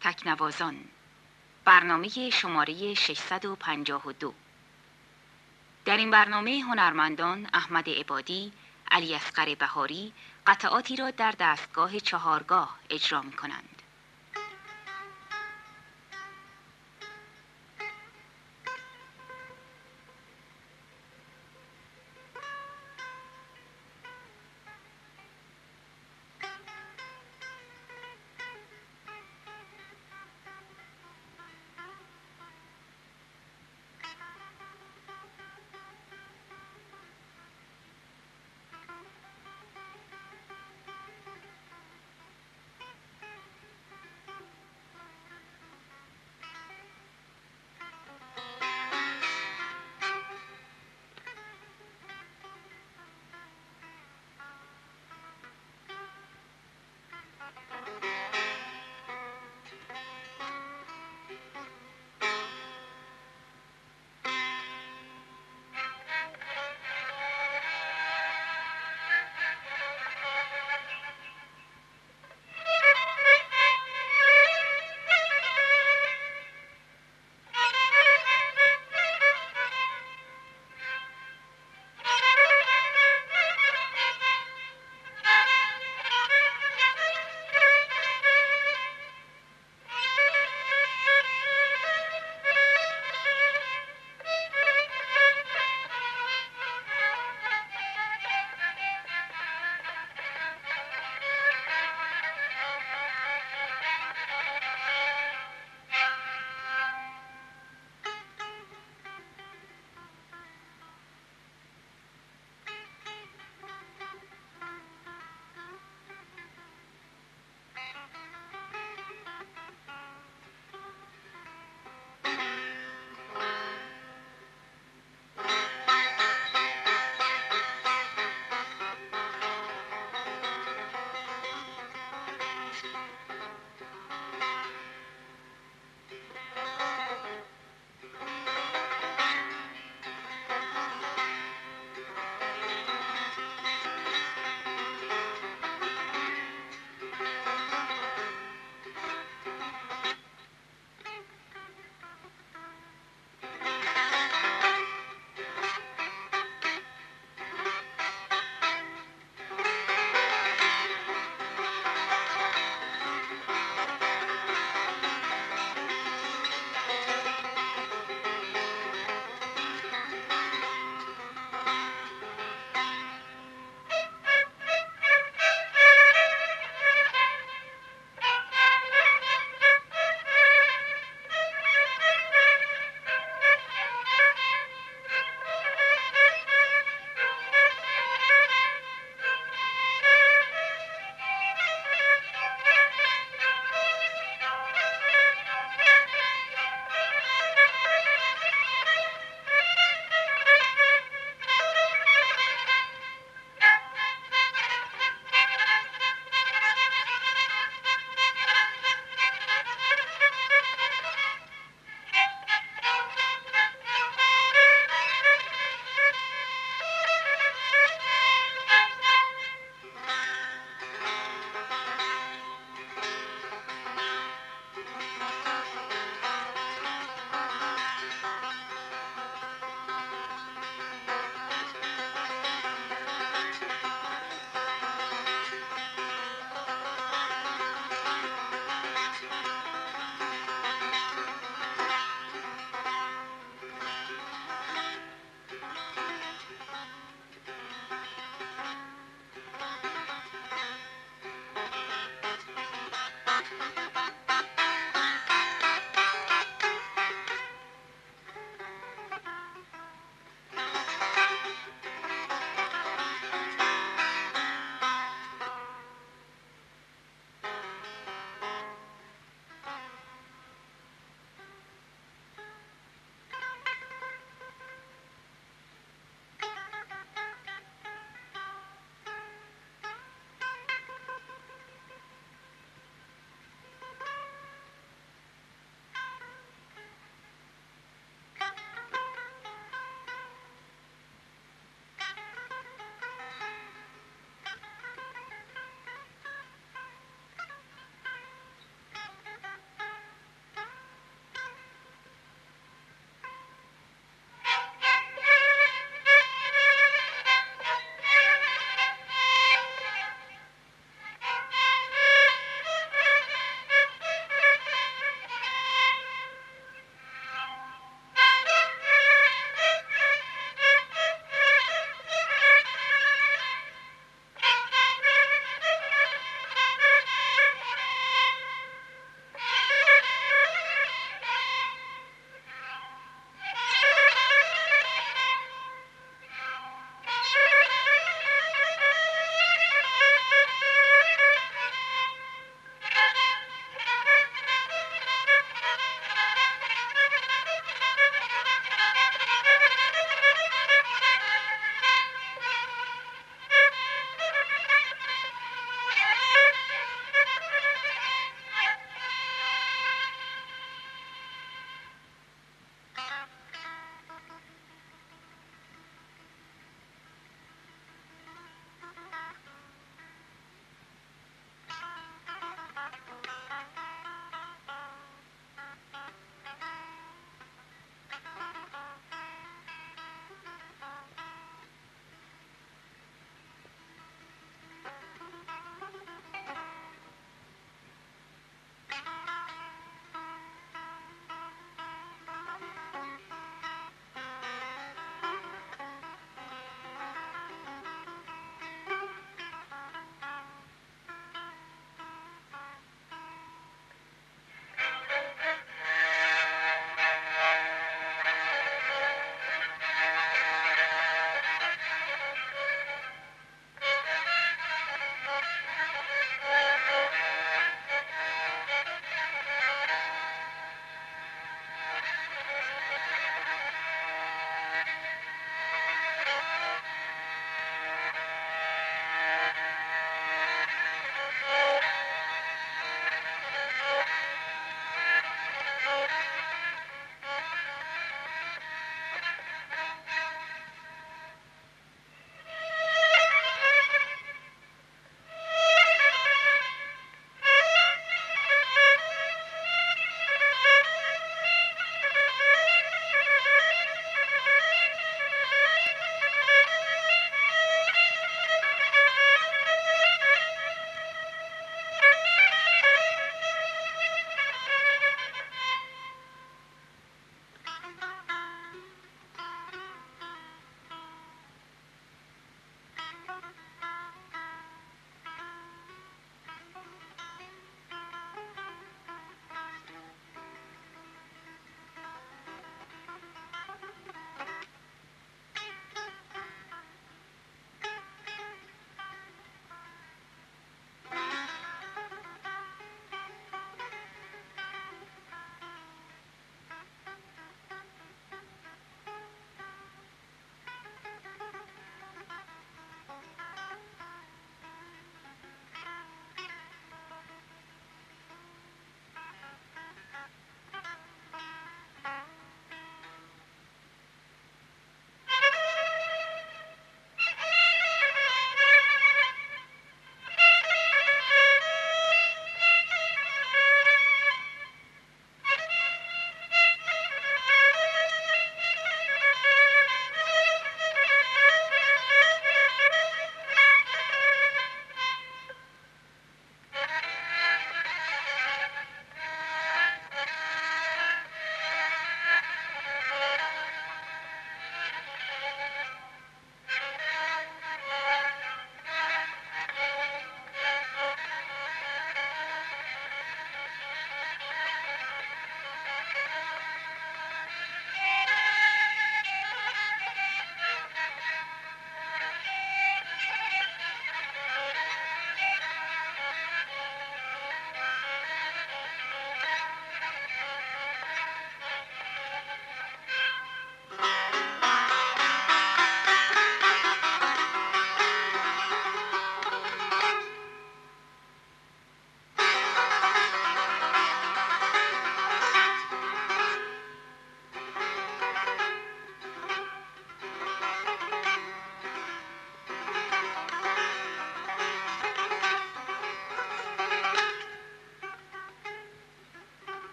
تکنوازان برنامه شماره 652 در این برنامه هنرمندان احمد عبادی، علی اصغر بهاری قطعاتی را در دستگاه چهارگاه اجرا می کنند.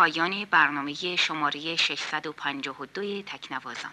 پایان برنامه شماره 652 تکنوازان.